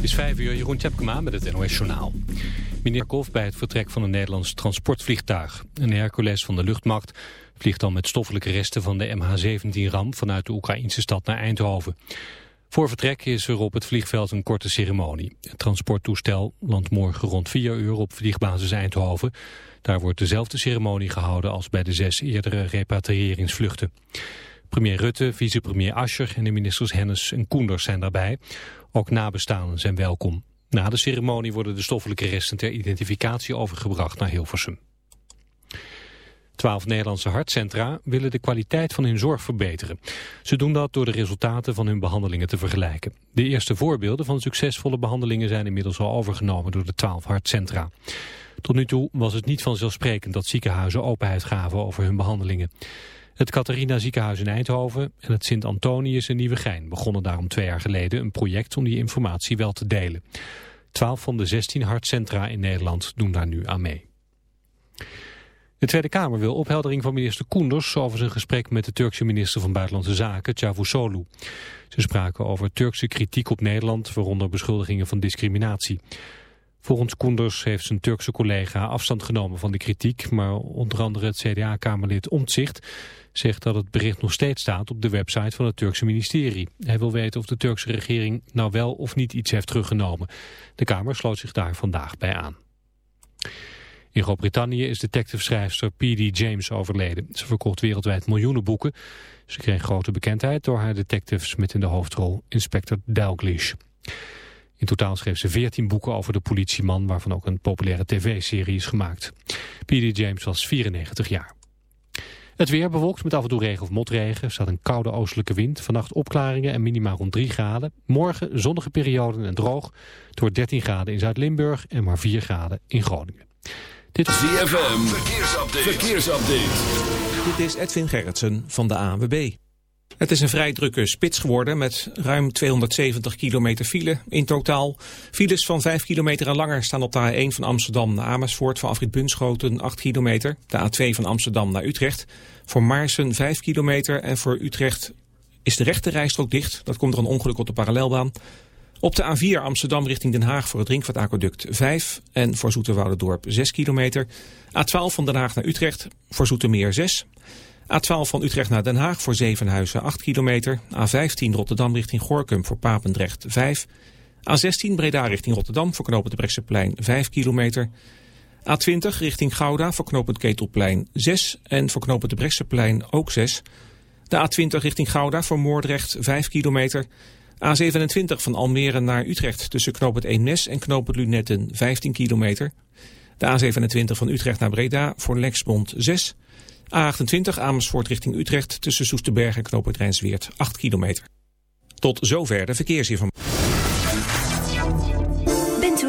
Is vijf uur, Jeroen Tjepkema met het NOS Journaal. Meneer Kof bij het vertrek van een Nederlands transportvliegtuig. Een Hercules van de luchtmacht vliegt dan met stoffelijke resten van de MH17-ram... vanuit de Oekraïnse stad naar Eindhoven. Voor vertrek is er op het vliegveld een korte ceremonie. Het transporttoestel landt morgen rond vier uur op vliegbasis Eindhoven. Daar wordt dezelfde ceremonie gehouden als bij de zes eerdere repatriëringsvluchten. Premier Rutte, vicepremier Ascher en de ministers Hennis en Koenders zijn daarbij. Ook nabestaanden zijn welkom. Na de ceremonie worden de stoffelijke resten ter identificatie overgebracht naar Hilversum. Twaalf Nederlandse hartcentra willen de kwaliteit van hun zorg verbeteren. Ze doen dat door de resultaten van hun behandelingen te vergelijken. De eerste voorbeelden van succesvolle behandelingen zijn inmiddels al overgenomen door de twaalf hartcentra. Tot nu toe was het niet vanzelfsprekend dat ziekenhuizen openheid gaven over hun behandelingen. Het Catharina ziekenhuis in Eindhoven en het Sint-Antonius in Nieuwegein begonnen daarom twee jaar geleden een project om die informatie wel te delen. Twaalf van de 16 hartcentra in Nederland doen daar nu aan mee. De Tweede Kamer wil opheldering van minister Koenders over zijn gesprek met de Turkse minister van Buitenlandse Zaken, Çavuşoğlu. Ze spraken over Turkse kritiek op Nederland, waaronder beschuldigingen van discriminatie. Volgens Koenders heeft zijn Turkse collega afstand genomen van de kritiek, maar onder andere het CDA-kamerlid Omtzigt zegt dat het bericht nog steeds staat op de website van het Turkse ministerie. Hij wil weten of de Turkse regering nou wel of niet iets heeft teruggenomen. De Kamer sloot zich daar vandaag bij aan. In Groot-Brittannië is detective-schrijfster P.D. James overleden. Ze verkocht wereldwijd miljoenen boeken. Ze kreeg grote bekendheid door haar detectives met in de hoofdrol Inspector Dalglish. In totaal schreef ze 14 boeken over de politieman, waarvan ook een populaire tv-serie is gemaakt. P.D. James was 94 jaar. Het weer bewolkt met af en toe regen of motregen. Er staat een koude oostelijke wind. Vannacht opklaringen en minima rond 3 graden. Morgen zonnige perioden en droog. Door 13 graden in Zuid-Limburg en maar 4 graden in Groningen. Dit is ZFM. Verkeersupdate. Verkeersupdate. Dit is Edwin Gerritsen van de ANWB. Het is een vrij drukke spits geworden met ruim 270 kilometer file in totaal. Files van 5 kilometer en langer staan op de A1 van Amsterdam naar Amersfoort... van afrit Bunschoten 8 kilometer. De A2 van Amsterdam naar Utrecht. Voor Maarsen 5 kilometer en voor Utrecht is de rechte rijstrook dicht. Dat komt er een ongeluk op de parallelbaan. Op de A4 Amsterdam richting Den Haag voor het Drinkvaartaqueduct 5 en voor Zoeterwoudendorp 6 kilometer. A12 van Den Haag naar Utrecht voor Zoetermeer 6 A12 van Utrecht naar Den Haag voor Zevenhuizen 8 kilometer. A15 Rotterdam richting Gorkum voor Papendrecht 5. A16 Breda richting Rotterdam voor knooppunt de Brechtseplein 5 kilometer. A20 richting Gouda voor knooppunt Ketelplein 6 en voor knooppunt de Brechtseplein ook 6. De A20 richting Gouda voor Moordrecht 5 kilometer. A27 van Almere naar Utrecht tussen knooppunt Eemnes en knooppunt Lunetten 15 kilometer. De A27 van Utrecht naar Breda voor Lexbond 6 A28 Amersfoort richting Utrecht tussen Soesterberg en Knoopert Rijnsweert 8 kilometer. Tot zover de verkeersinformatie.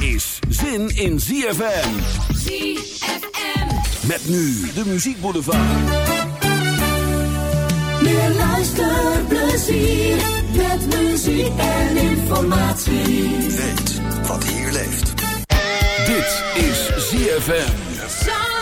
is zin in ZFM. ZFM. Met nu de muziekboulevard. Meer luisterplezier met muziek en informatie. Weet wat hier leeft. Dit is ZFM.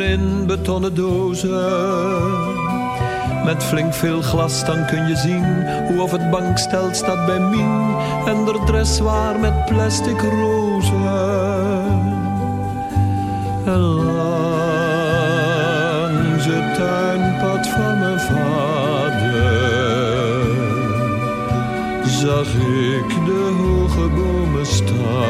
in betonnen dozen. Met flink veel glas dan kun je zien hoe of het bankstel staat bij Mien. En de dressoir met plastic rozen. En langs het tuinpad van mijn vader zag ik de hoge bomen staan.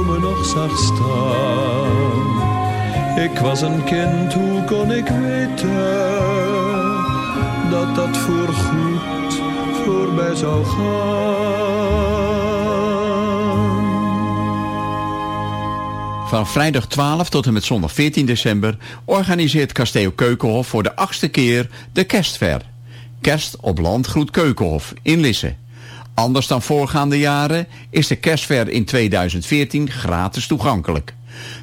zag staan. Ik was een kind, hoe kon ik weten dat dat voorgoed voorbij zou gaan? Van vrijdag 12 tot en met zondag 14 december organiseert Kasteel Keukenhof voor de achtste keer de kerstver. Kerst op Landgroet Keukenhof in Lisse. Anders dan voorgaande jaren is de kerstver in 2014 gratis toegankelijk.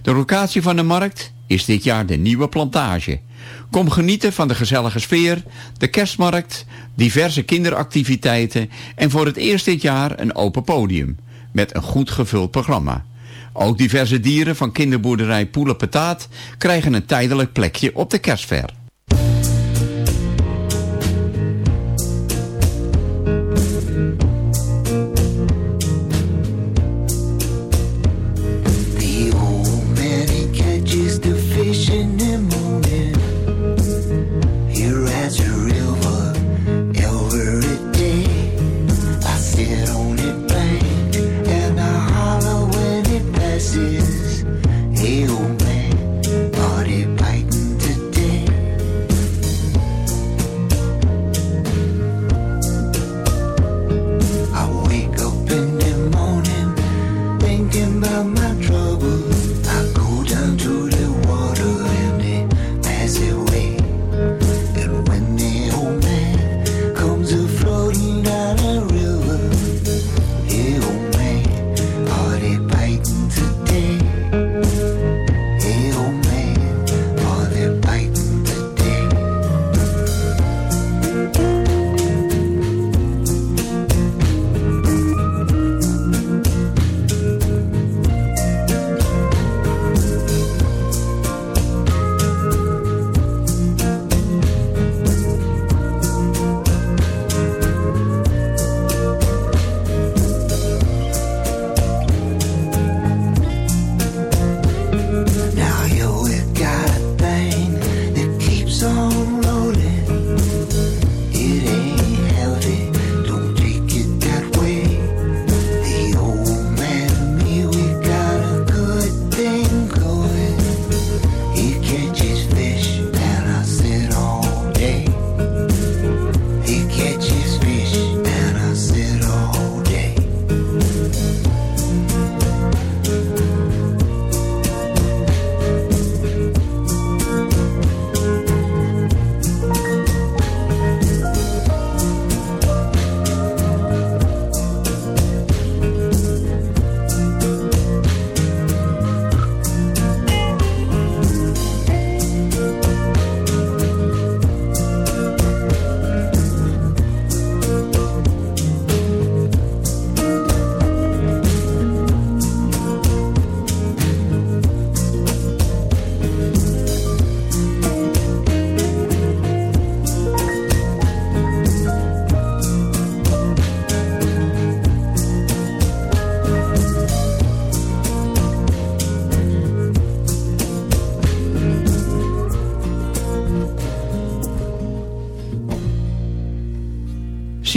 De locatie van de markt is dit jaar de nieuwe plantage. Kom genieten van de gezellige sfeer, de kerstmarkt, diverse kinderactiviteiten en voor het eerst dit jaar een open podium met een goed gevuld programma. Ook diverse dieren van kinderboerderij Poelenpetaat krijgen een tijdelijk plekje op de kerstver.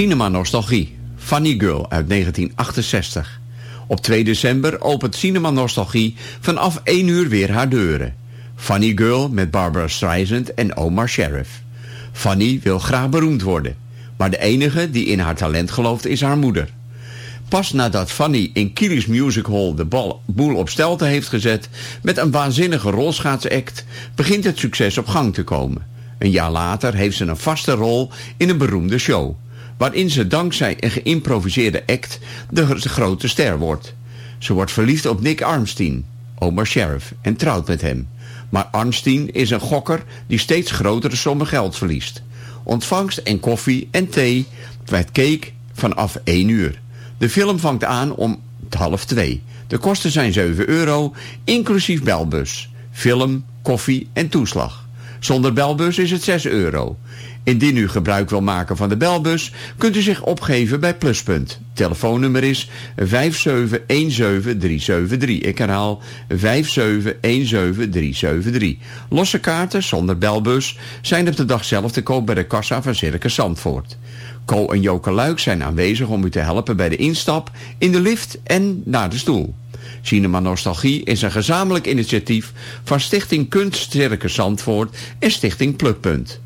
Cinema Nostalgie, Funny Girl uit 1968. Op 2 december opent Cinema Nostalgie vanaf 1 uur weer haar deuren. Funny Girl met Barbara Streisand en Omar Sheriff. Fanny wil graag beroemd worden. Maar de enige die in haar talent gelooft is haar moeder. Pas nadat Fanny in Kili's Music Hall de bal, boel op stelte heeft gezet... met een waanzinnige rolschaatsact... begint het succes op gang te komen. Een jaar later heeft ze een vaste rol in een beroemde show... waarin ze dankzij een geïmproviseerde act de grote ster wordt. Ze wordt verliefd op Nick Armstein, Omar Sheriff, en trouwt met hem... Maar Arnstein is een gokker die steeds grotere sommen geld verliest. Ontvangst en koffie en thee met cake vanaf 1 uur. De film vangt aan om half 2. De kosten zijn 7 euro, inclusief belbus. Film, koffie en toeslag. Zonder belbus is het 6 euro. Indien u gebruik wil maken van de belbus, kunt u zich opgeven bij Pluspunt. Telefoonnummer is 5717373. Ik herhaal 5717373. Losse kaarten zonder belbus zijn op de dag zelf te koop bij de kassa van Circus Zandvoort. Co en Joke Luik zijn aanwezig om u te helpen bij de instap, in de lift en naar de stoel. Cinema Nostalgie is een gezamenlijk initiatief van Stichting Kunst Circus Zandvoort en Stichting Plukpunt.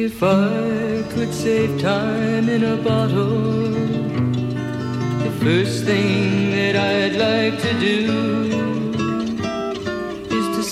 If I could save time in a bottle, the first thing that I'd like to do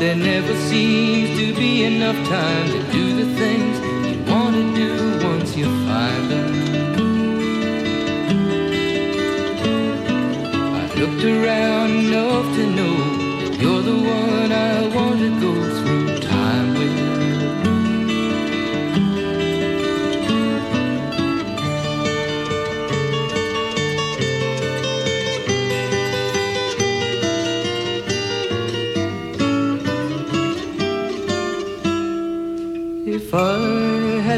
There never seems to be enough time to do the things you want to do once you find them. I looked around enough to know you're the one I want to go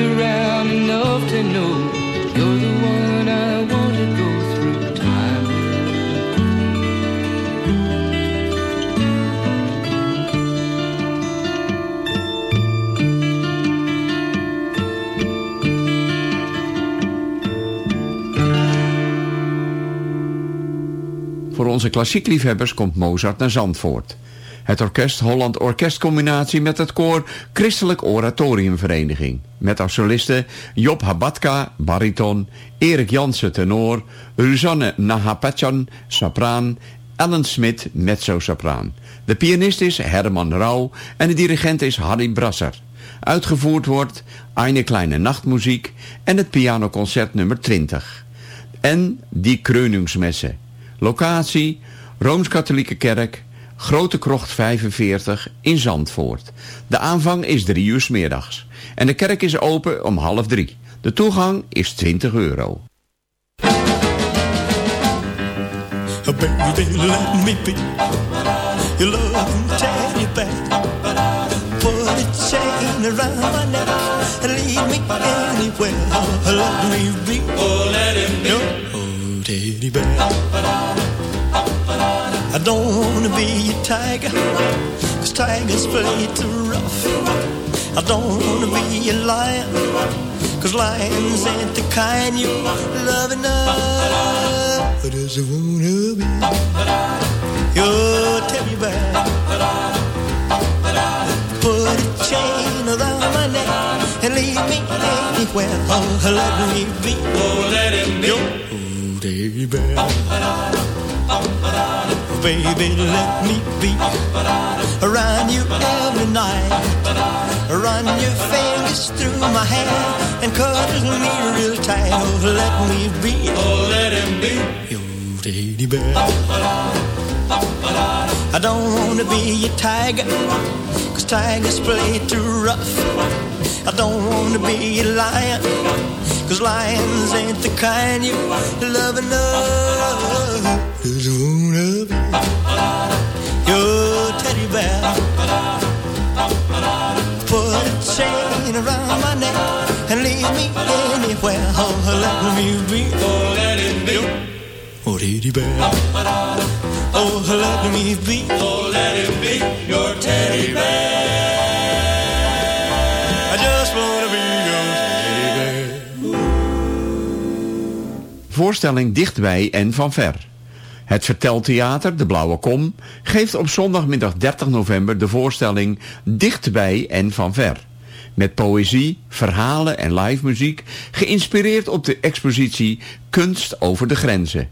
Around enough to know you're the one I want to go through time. Voor onze klassiekliefhebbers komt Mozart naar Zandvoort. Het orkest Holland Orkestcombinatie met het koor Christelijk Oratoriumvereniging. Met als solisten Job Habatka, bariton, Erik Jansen, tenor, Ruzanne Nahapachan, sopraan, Ellen Smit, mezzo-sopraan. De pianist is Herman Rauw en de dirigent is Harry Brasser. Uitgevoerd wordt Eine Kleine Nachtmuziek en het pianoconcert nummer 20. En Die Kreuningsmesse. Locatie Rooms-Katholieke Kerk, Grote Krocht 45 in Zandvoort. De aanvang is drie uur 's middags. En de kerk is open om half drie. De toegang is 20 euro. Baby, let me be your love teddy bear. Put a chain around my neck and lead me anywhere. Let me be. Oh, let him be. Your teddy bear. I don't wanna be a tiger, cause tigers play too rough. I don't wanna be a lion, Cause lions ain't the kind you love enough. But does it wanna be your teddy bear? Put a chain around my neck and leave me anywhere. Oh, let me be. Oh, let him be. Your teddy bear. Baby, let me be around you every night. Run your fingers through my hair and cuddle me real tight. Oh, let me be. Oh, let him be your teddy bear. I don't wanna be a tiger, cause tigers play too rough. I don't wanna be a lion, cause lions ain't the kind you love enough. Your teddy bear. Put a chain around my neck and leave me anywhere. Oh, let me be. Oh, let it be. Oh, teddy bear. Oh, let me be. Oh, let it be your teddy bear. I just wanna be your teddy bear. Voorstelling dichtbij en van ver. Het Verteltheater, De Blauwe Kom, geeft op zondagmiddag 30 november de voorstelling Dichtbij en van ver. Met poëzie, verhalen en live muziek, geïnspireerd op de expositie Kunst over de Grenzen.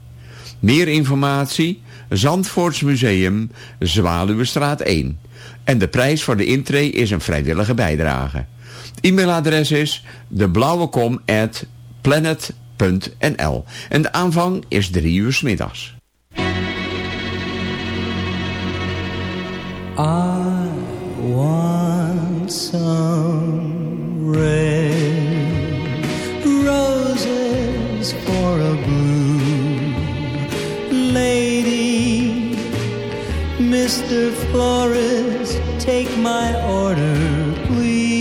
Meer informatie, Zandvoorts Museum, Zwaluwestraat 1. En de prijs voor de intree is een vrijwillige bijdrage. E-mailadres is deblauwekom@planet.nl en de aanvang is drie uur 's middags. I want some red roses for a blue lady. Mr. Flores, take my order, please.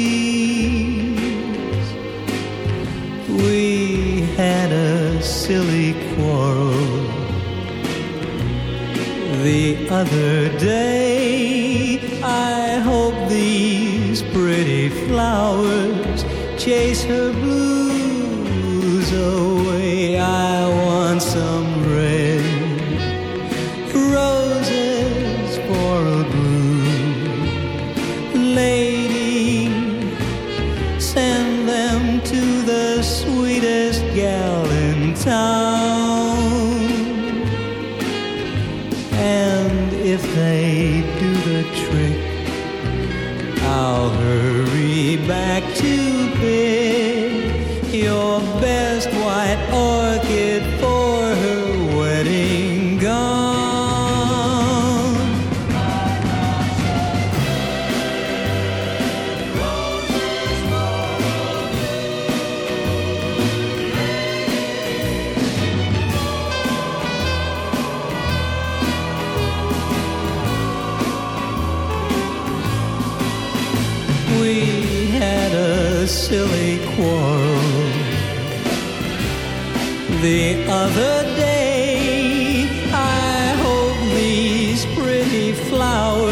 We had a silly quarrel the other day. I hope these pretty flowers chase her blues away. I want some silly quarrel the other day. I hope these pretty flowers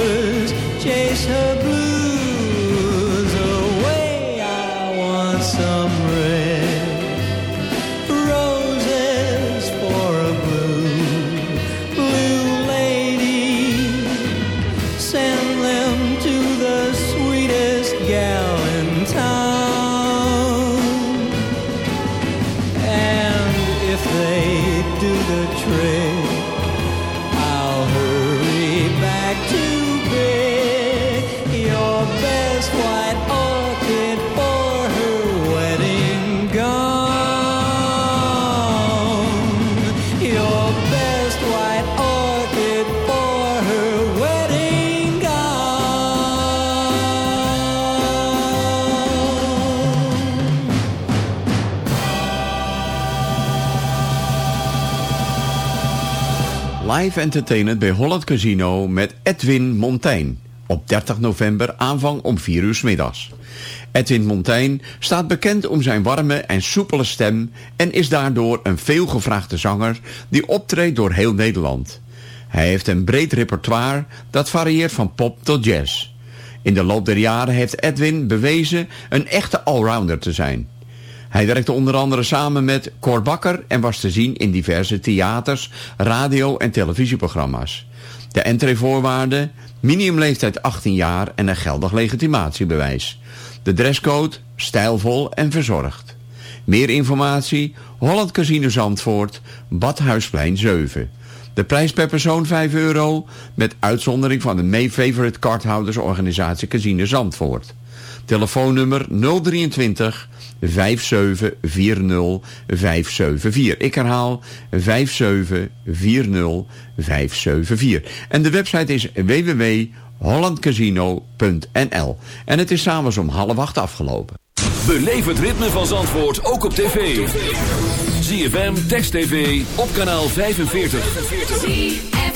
Live entertainment bij Holland Casino met Edwin Montijn. Op 30 november aanvang om 4 uur middags. Edwin Montijn staat bekend om zijn warme en soepele stem... en is daardoor een veelgevraagde zanger die optreedt door heel Nederland. Hij heeft een breed repertoire dat varieert van pop tot jazz. In de loop der jaren heeft Edwin bewezen een echte allrounder te zijn. Hij werkte onder andere samen met Cor Bakker en was te zien in diverse theaters, radio- en televisieprogramma's. De entreevoorwaarden, minimumleeftijd 18 jaar en een geldig legitimatiebewijs. De dresscode, stijlvol en verzorgd. Meer informatie, Holland Casino Zandvoort, Badhuisplein 7. De prijs per persoon 5 euro, met uitzondering van de May Favorite Cardhoudersorganisatie Casino Zandvoort. Telefoonnummer 023 5740 574. Ik herhaal 5740 574. En de website is www.hollandcasino.nl. En het is s'avonds om half acht afgelopen. Beleef het ritme van Zandvoort ook op tv. ZFM, Text TV, op kanaal 45.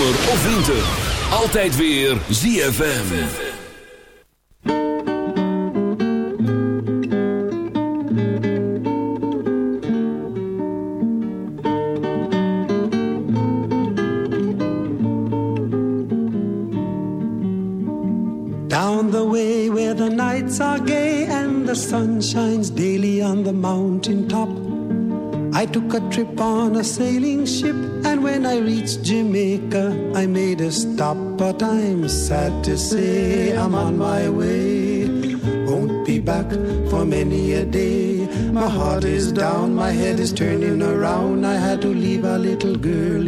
Zomer of winter. Altijd weer ZFM. Down the way where the nights are gay and the sun shines daily on the mountain top. I took a trip on a sailing ship, and when I reached a stop. But I'm sad to say I'm on my way. Won't be back for many a day. My heart is down, my head is turning around. I had to leave a little girl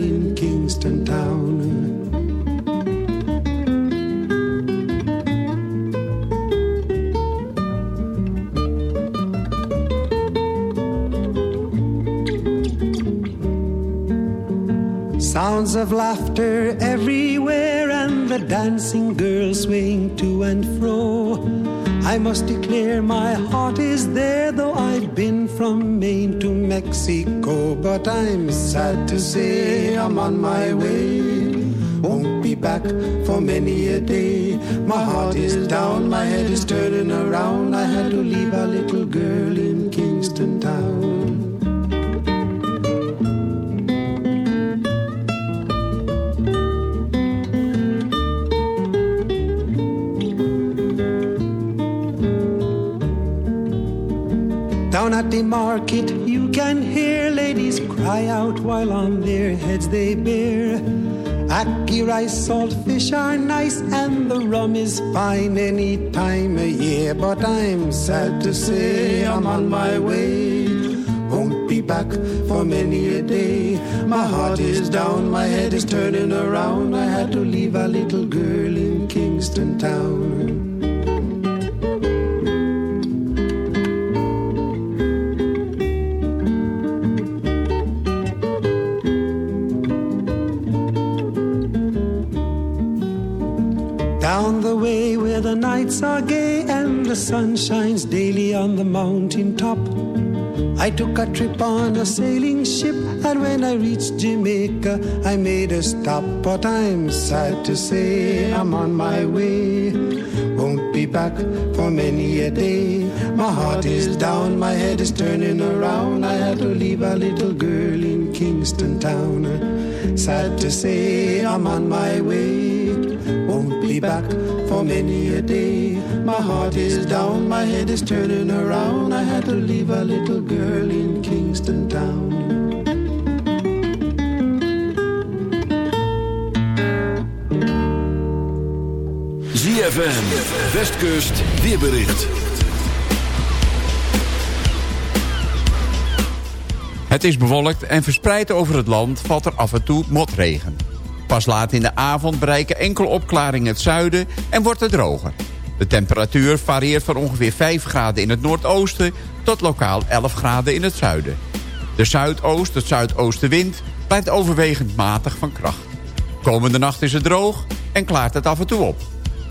But I'm sad to say I'm on my way. Won't be back for many a day. My heart is down, my head is turning around. I had to leave a little girl Down at the market, you can hear ladies cry out while on their heads they bear. Ackee rice, salt fish are nice, and the rum is fine any time of year. But I'm sad to say I'm on my way. Won't be back for many a day. My heart is down, my head is turning around. I had to leave a little girl in Kingston Town. Nights are gay and the sun shines daily on the mountain top. I took a trip on a sailing ship, and when I reached Jamaica, I made a stop. But I'm sad to say I'm on my way. Won't be back for many a day. My heart is down, my head is turning around. I had to leave a little girl in Kingston Town. Sad to say I'm on my way. Won't be back for many a day. My heart is down, my head is turning around. I had to leave a little girl in Kingston Town. ZFM, Westkust, weerbericht. Het is bewolkt en verspreid over het land valt er af en toe motregen. Pas laat in de avond bereiken enkele opklaringen het zuiden en wordt het droger. De temperatuur varieert van ongeveer 5 graden in het noordoosten... tot lokaal 11 graden in het zuiden. De zuidoost, het zuidoostenwind, blijft overwegend matig van kracht. Komende nacht is het droog en klaart het af en toe op.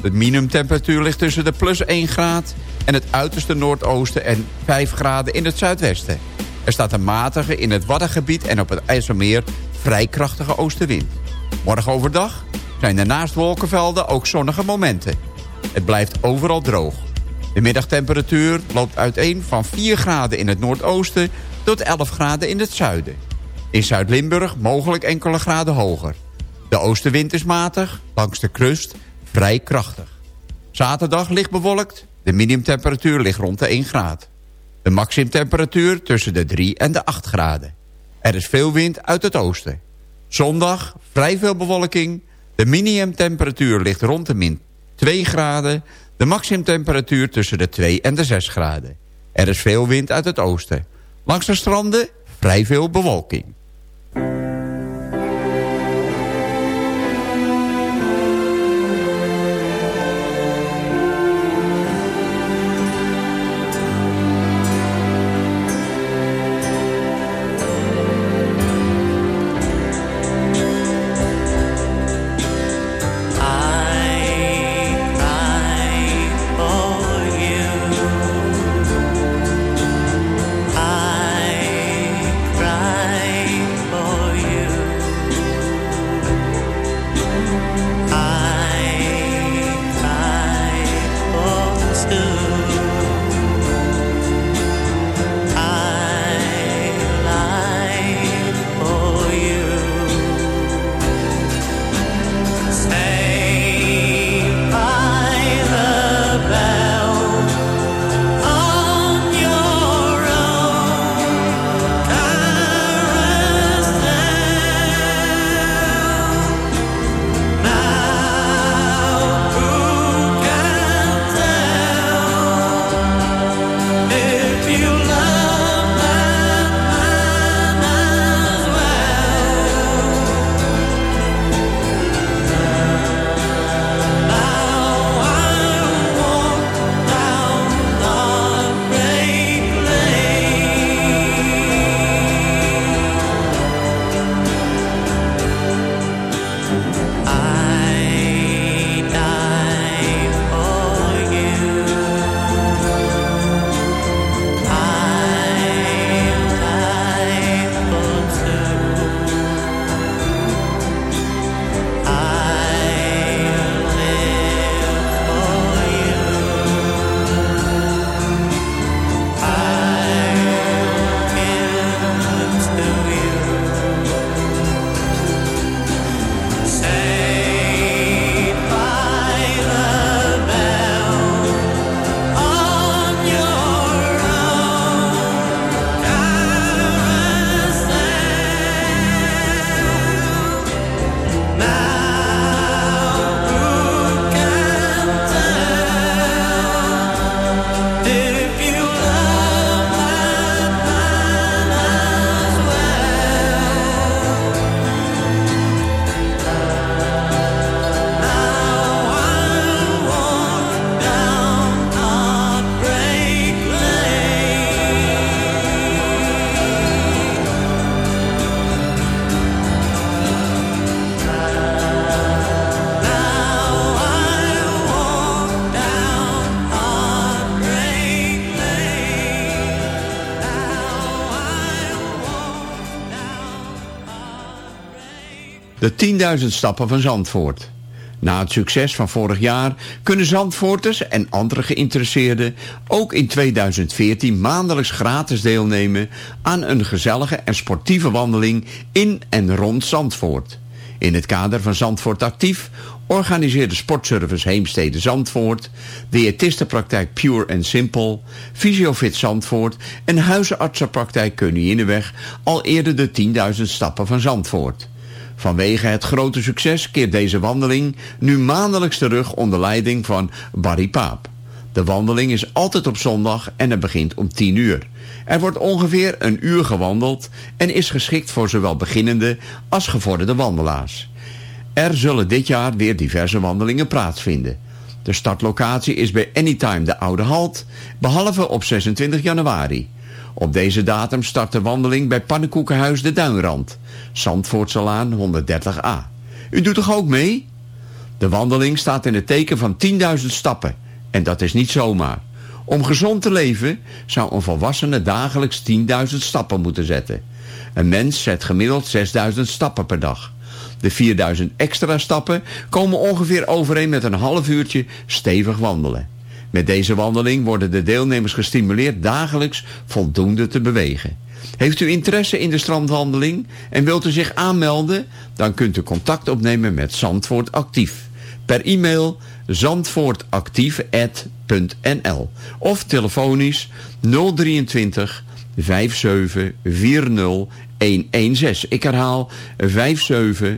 De minimumtemperatuur ligt tussen de plus 1 graad... en het uiterste noordoosten en 5 graden in het zuidwesten. Er staat een matige in het Waddengebied en op het IJsselmeer vrij krachtige oostenwind. Morgen overdag zijn er naast wolkenvelden ook zonnige momenten. Het blijft overal droog. De middagtemperatuur loopt uiteen van 4 graden in het noordoosten... tot 11 graden in het zuiden. In Zuid-Limburg mogelijk enkele graden hoger. De oostenwind is matig, langs de kust vrij krachtig. Zaterdag licht bewolkt, de minimumtemperatuur ligt rond de 1 graad. De maximumtemperatuur tussen de 3 en de 8 graden. Er is veel wind uit het oosten. Zondag vrij veel bewolking. De minimumtemperatuur ligt rond de min 2 graden. De maximumtemperatuur tussen de 2 en de 6 graden. Er is veel wind uit het oosten. Langs de stranden vrij veel bewolking. De 10.000 stappen van Zandvoort. Na het succes van vorig jaar kunnen Zandvoorters en andere geïnteresseerden ook in 2014 maandelijks gratis deelnemen aan een gezellige en sportieve wandeling in en rond Zandvoort. In het kader van Zandvoort Actief organiseerde Sportservice Heemstede Zandvoort, diëtistenpraktijk Pure and Simple, Fysiofit Zandvoort en huizenartsenpraktijk Koninginnenweg al eerder de 10.000 stappen van Zandvoort. Vanwege het grote succes keert deze wandeling nu maandelijks terug onder leiding van Barry Paap. De wandeling is altijd op zondag en het begint om 10 uur. Er wordt ongeveer een uur gewandeld en is geschikt voor zowel beginnende als gevorderde wandelaars. Er zullen dit jaar weer diverse wandelingen plaatsvinden. De startlocatie is bij Anytime de Oude Halt, behalve op 26 januari. Op deze datum start de wandeling bij Pannenkoekenhuis de Duinrand, Zandvoortselaan 130a. U doet toch ook mee? De wandeling staat in het teken van 10.000 stappen. En dat is niet zomaar. Om gezond te leven zou een volwassene dagelijks 10.000 stappen moeten zetten. Een mens zet gemiddeld 6.000 stappen per dag. De 4000 extra stappen komen ongeveer overeen met een half uurtje stevig wandelen. Met deze wandeling worden de deelnemers gestimuleerd dagelijks voldoende te bewegen. Heeft u interesse in de strandwandeling en wilt u zich aanmelden? Dan kunt u contact opnemen met Zandvoort Actief. Per e-mail zandvoortactief.nl of telefonisch 023 57 40 116. Ik herhaal 57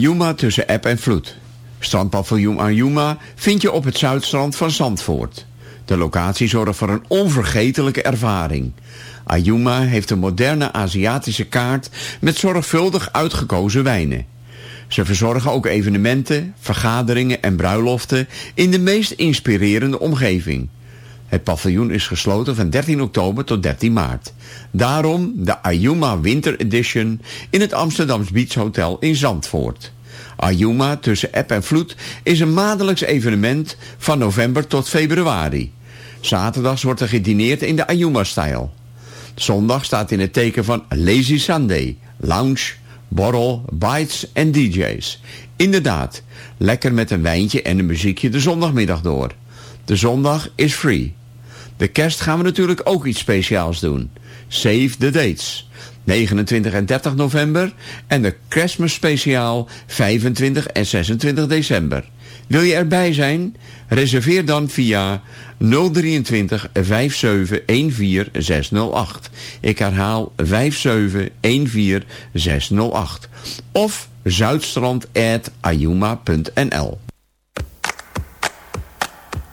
Ayuma tussen app en vloed. Strandpaviljoen Ayuma vind je op het zuidstrand van Zandvoort. De locatie zorgt voor een onvergetelijke ervaring. Ayuma heeft een moderne Aziatische kaart met zorgvuldig uitgekozen wijnen. Ze verzorgen ook evenementen, vergaderingen en bruiloften in de meest inspirerende omgeving. Het paviljoen is gesloten van 13 oktober tot 13 maart. Daarom de Ayuma Winter Edition in het Amsterdams Beach Hotel in Zandvoort. Ayuma tussen app en vloed is een maandelijks evenement van november tot februari. Zaterdags wordt er gedineerd in de Ayuma-stijl. Zondag staat in het teken van Lazy Sunday, lounge, borrel, bites en DJ's. Inderdaad, lekker met een wijntje en een muziekje de zondagmiddag door. De zondag is free. De kerst gaan we natuurlijk ook iets speciaals doen. Save the dates. 29 en 30 november en de Christmas speciaal 25 en 26 december. Wil je erbij zijn? Reserveer dan via 023 57 14 608. Ik herhaal 57 14 608. Of zuidstrand.ayuma.nl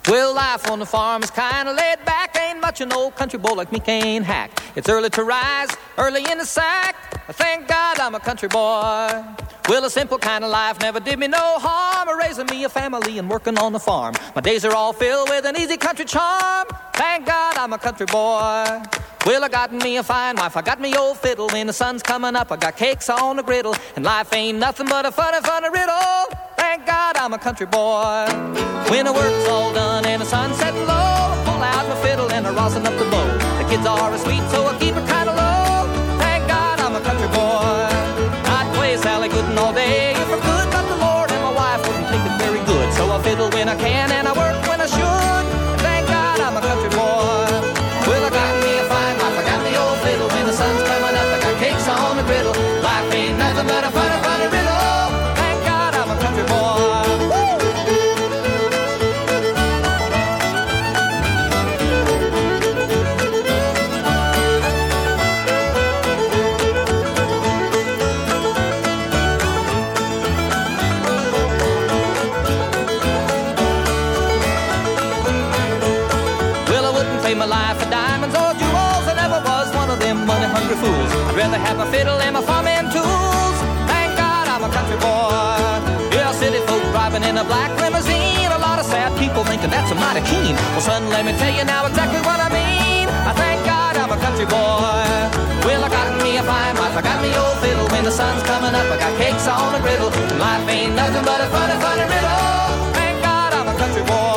Well, life on the farm is kinda laid back. Ain't much an old country boy like me can hack. It's early to rise, early in the sack. Thank God I'm a country boy. Well, a simple kind of life never did me no harm. Raising me a family and working on the farm. My days are all filled with an easy country charm. Thank God I'm a country boy. Well, I got me a fine wife. I got me old fiddle. When the sun's coming up, I got cakes on the griddle. And life ain't nothing but a funny, funny riddle. Thank God I'm a country boy. When the work's all done and the sun's setting low, I pull out my fiddle and I'm rosin up the bow. The kids are asleep, so I keep it kind of low. All day if I could, but the Lord and my wife wouldn't think it very good. So I fiddle when I can and I work fiddle and my farming tools. Thank God I'm a country boy. Yeah, city folk driving in a black limousine. A lot of sad people thinking that's a mighty keen. Well, son, let me tell you now exactly what I mean. I thank God I'm a country boy. Well, I got me a fine wife, I got me old fiddle. When the sun's coming up, I got cakes on the griddle. Life ain't nothing but a funny, funny riddle. Thank God I'm a country boy.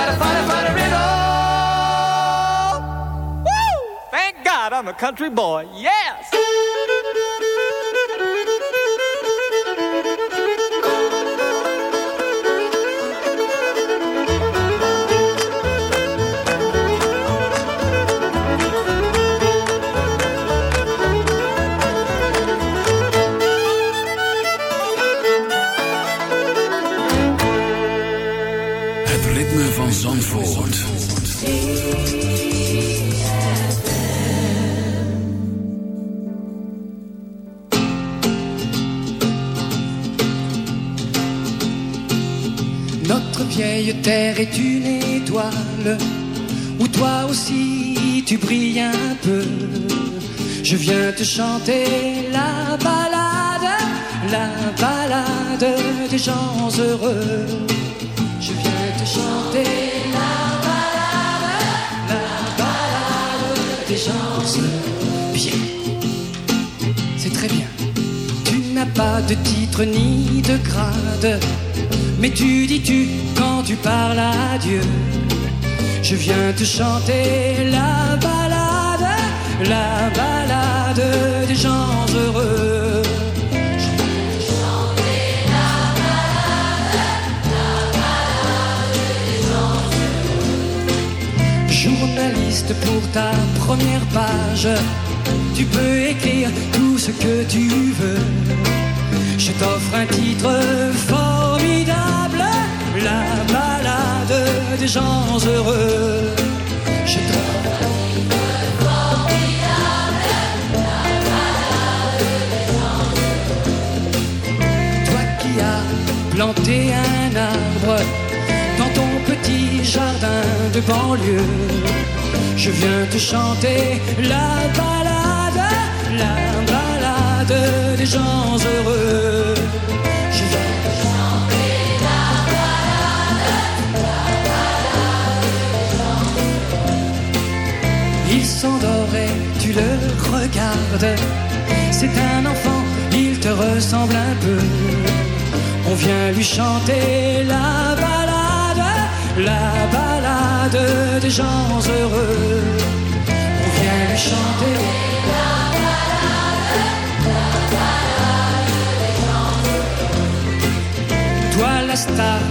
I'm a country boy. Yes! Terre est une étoile où toi aussi tu brilles un peu. Je viens te chanter la balade, la balade des gens heureux. Je viens te chanter la balade, la balade des gens heureux. Bien, c'est très bien. Tu n'as pas de titre ni de grade, mais tu dis tu quand tu parles à Dieu. Je viens te chanter la balade, la balade des gens heureux. Je viens te chanter la balade, la balade des gens heureux. Journaliste pour ta première page, tu peux écrire tout ce que tu veux. Je t'offre un titre des gens heureux. Je. Toi qui as planté un arbre dans ton petit jardin de banlieue. Je viens te chanter la balade, la balade des gens heureux. Tu le regardes. C'est un enfant, il te ressemble un peu. On vient lui chanter la balade, la balade des gens heureux. On vient lui chanter la balade, la balade des gens heureux. Toi la star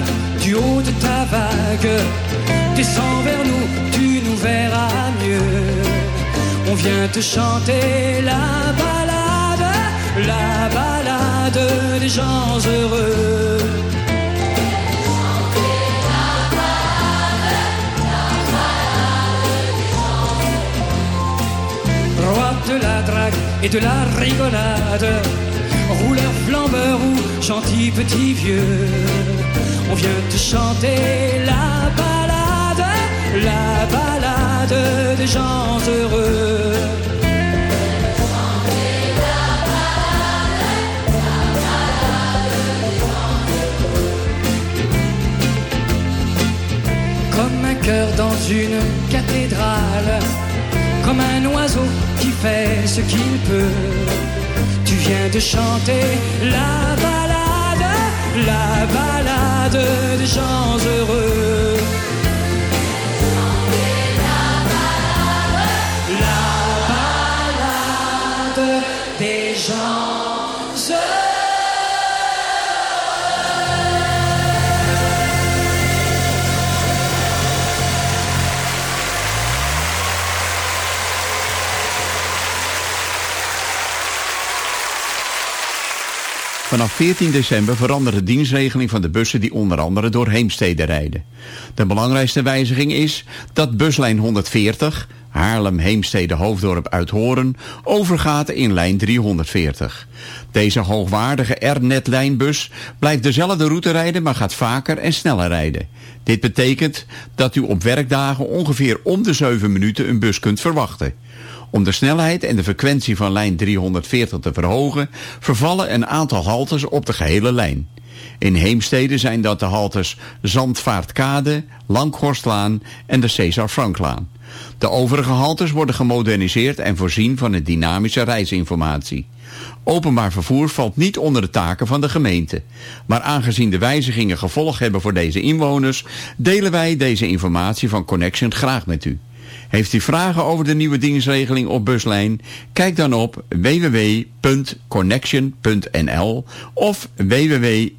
du haut de ta vague, descends vers nous, tu nous verras mieux. On vient te chanter la balade, la balade des gens heureux. De la drague et de la rigolade, rouleur flambeur ou gentil petit vieux, on vient te chanter la balade, la balade des gens heureux. Comme un cœur dans une cathédrale, comme un oiseau qui fait ce qu'il peut. Tu viens de chanter la balade, la balade des gens heureux. Vanaf 14 december verandert de dienstregeling van de bussen die onder andere door Heemstede rijden. De belangrijkste wijziging is dat buslijn 140, Haarlem, Heemstede, Hoofddorp, Uithoren, overgaat in lijn 340. Deze hoogwaardige R-net-lijnbus blijft dezelfde route rijden, maar gaat vaker en sneller rijden. Dit betekent dat u op werkdagen ongeveer om de 7 minuten een bus kunt verwachten. Om de snelheid en de frequentie van lijn 340 te verhogen, vervallen een aantal haltes op de gehele lijn. In Heemstede zijn dat de haltes Zandvaartkade, Langhorstlaan en de Cesar Franklaan. De overige haltes worden gemoderniseerd en voorzien van een dynamische reisinformatie. Openbaar vervoer valt niet onder de taken van de gemeente. Maar aangezien de wijzigingen gevolg hebben voor deze inwoners, delen wij deze informatie van Connection graag met u. Heeft u vragen over de nieuwe dienstregeling op buslijn? Kijk dan op www.connection.nl of www.rnet.nl.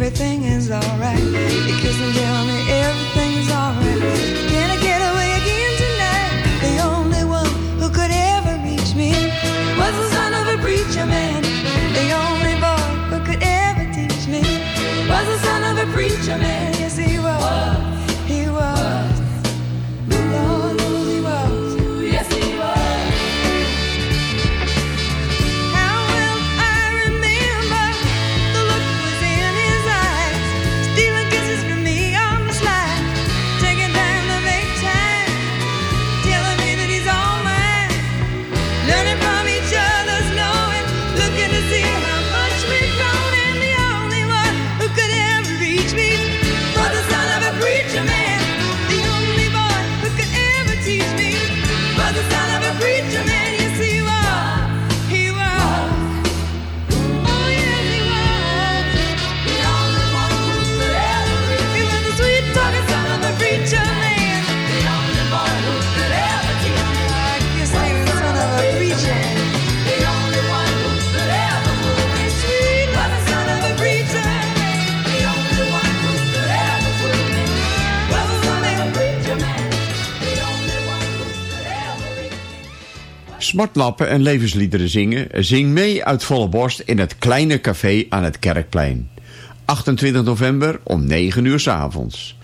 everything is alright. He kiss and tell me Smartlappen en levensliederen zingen. Zing mee uit volle borst in het kleine café aan het Kerkplein. 28 november om 9 uur s avonds.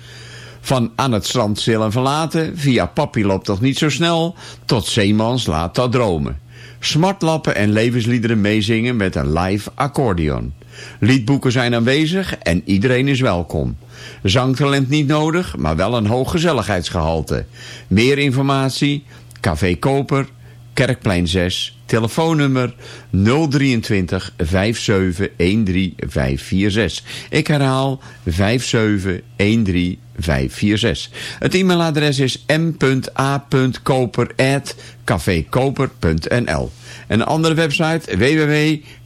Van aan het strand stil en verlaten, via Papi loopt toch niet zo snel, tot Zeemans laat dat dromen. Smartlappen en levensliederen meezingen met een live accordeon. Liedboeken zijn aanwezig en iedereen is welkom. Zangtalent niet nodig, maar wel een hoog gezelligheidsgehalte. Meer informatie, Café Koper, Kerkplein 6, telefoonnummer 023 57 13546. Ik herhaal 57 13546. Het e-mailadres is m.a.koper.cafekoper.nl En een andere website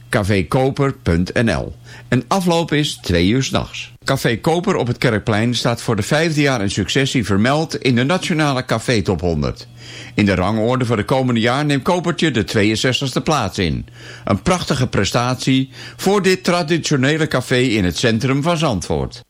www.cafekoper.nl En afloop is 2 uur s'nachts. Café Koper op het Kerkplein staat voor de vijfde jaar in successie vermeld in de Nationale Café Top 100. In de rangorde voor de komende jaar neemt Kopertje de 62e plaats in. Een prachtige prestatie voor dit traditionele café in het centrum van Zandvoort.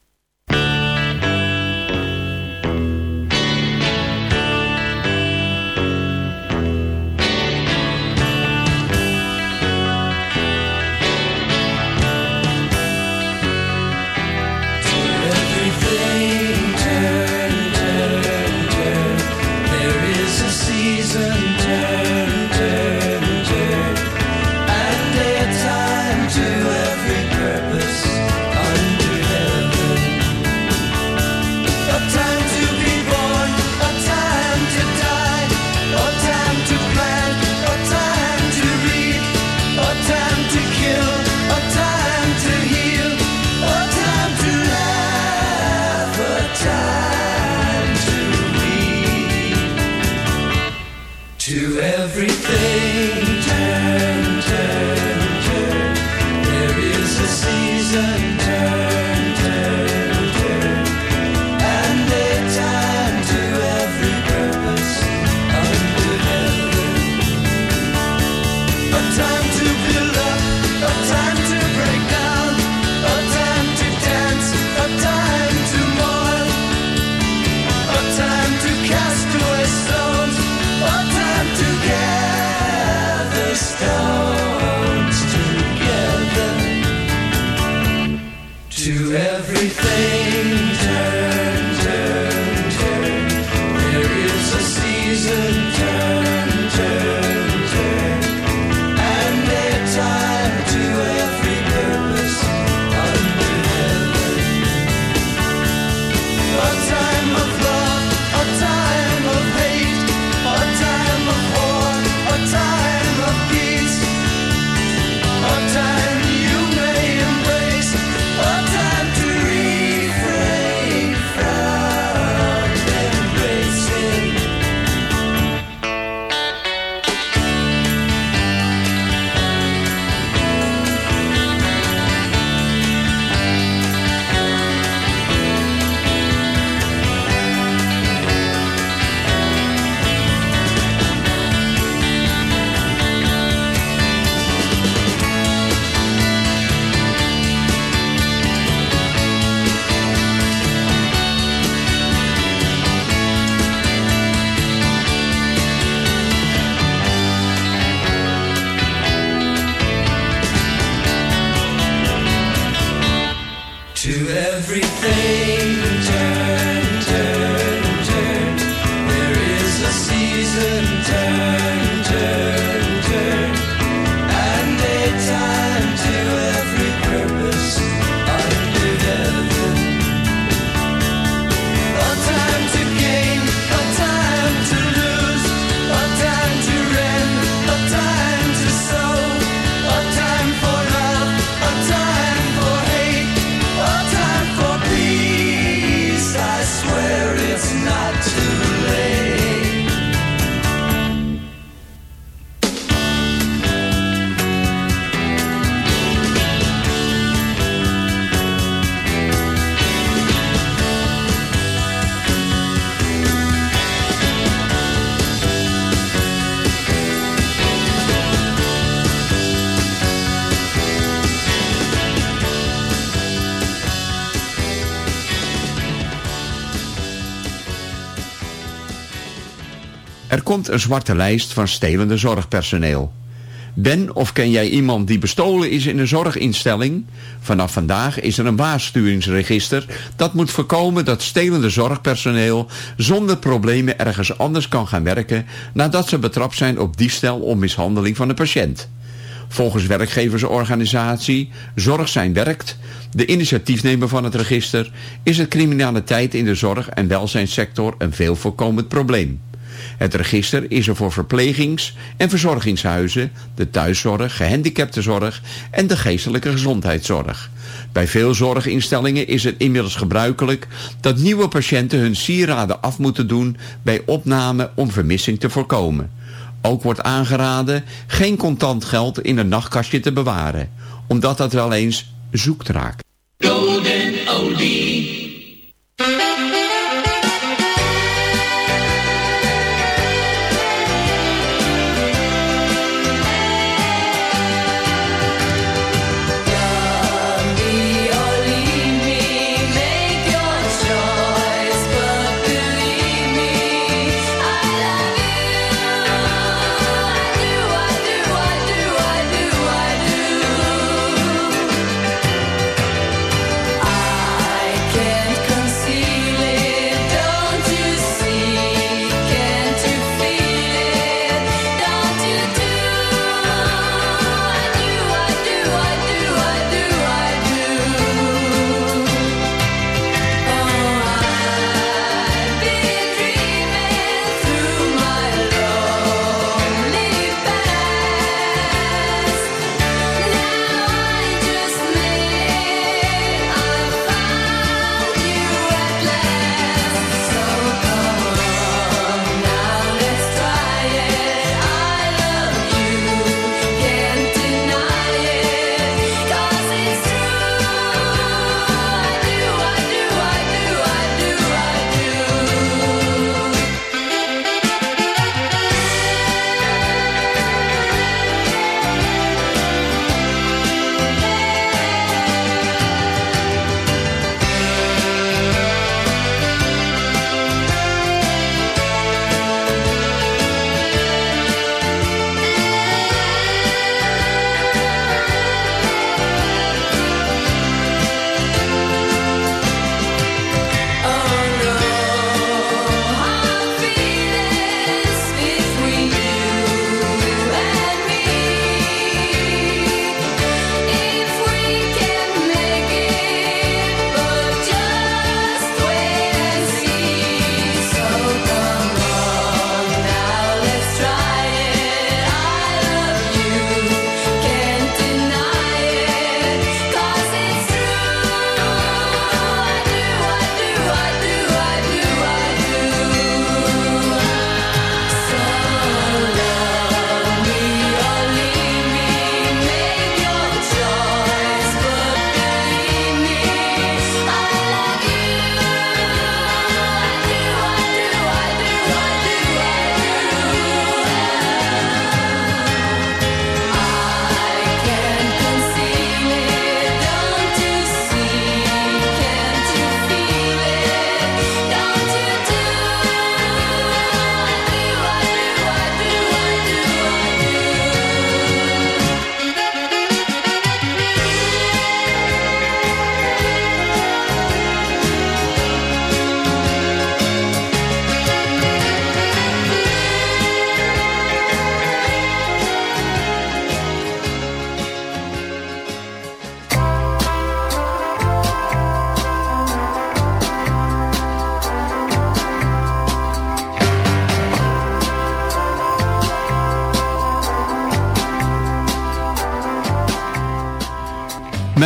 Komt een zwarte lijst van stelende zorgpersoneel. Ben of ken jij iemand die bestolen is in een zorginstelling? Vanaf vandaag is er een waarschuwingsregister dat moet voorkomen dat stelende zorgpersoneel zonder problemen ergens anders kan gaan werken nadat ze betrapt zijn op diefstal of mishandeling van een patiënt. Volgens werkgeversorganisatie Zorg Zijn Werkt, de initiatiefnemer van het register, is het criminaliteit in de zorg- en welzijnssector een veel voorkomend probleem. Het register is er voor verplegings- en verzorgingshuizen, de thuiszorg, gehandicaptenzorg en de geestelijke gezondheidszorg. Bij veel zorginstellingen is het inmiddels gebruikelijk dat nieuwe patiënten hun sieraden af moeten doen bij opname om vermissing te voorkomen. Ook wordt aangeraden geen contant geld in een nachtkastje te bewaren, omdat dat wel eens zoekt raakt.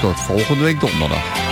tot volgende week donderdag.